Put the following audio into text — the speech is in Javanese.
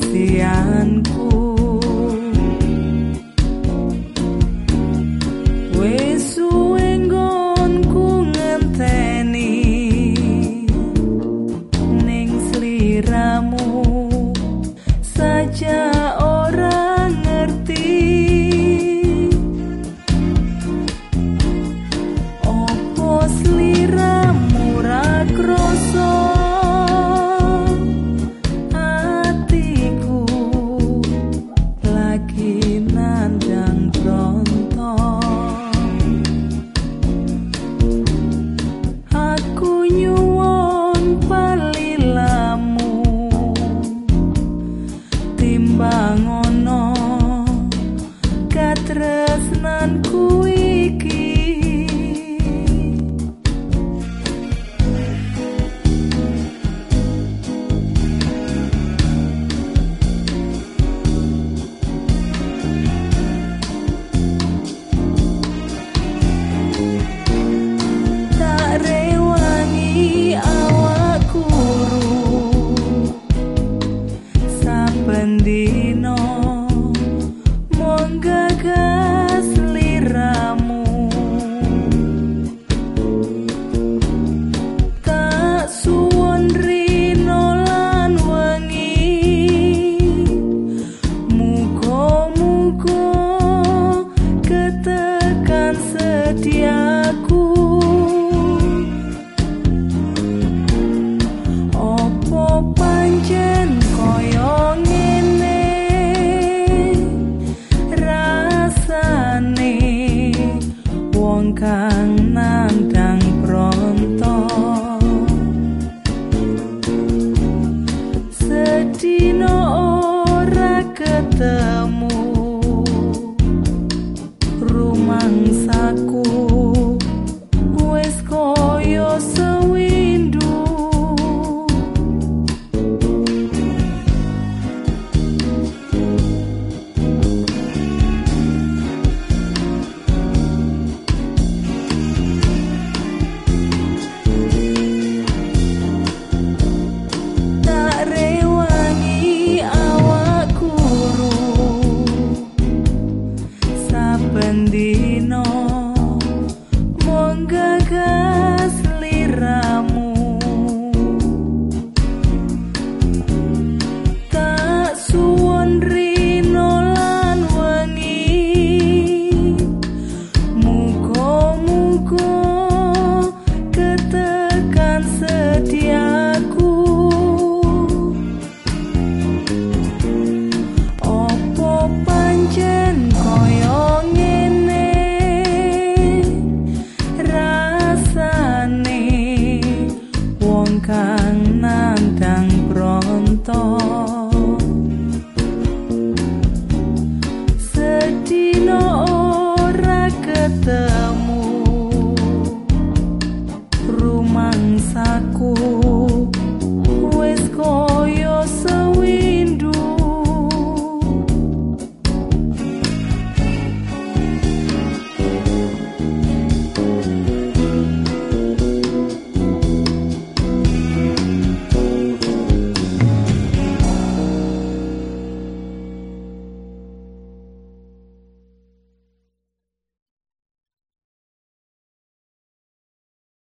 kesaksianku andino. kang nandang pronto sedino ora ketemu rumangsa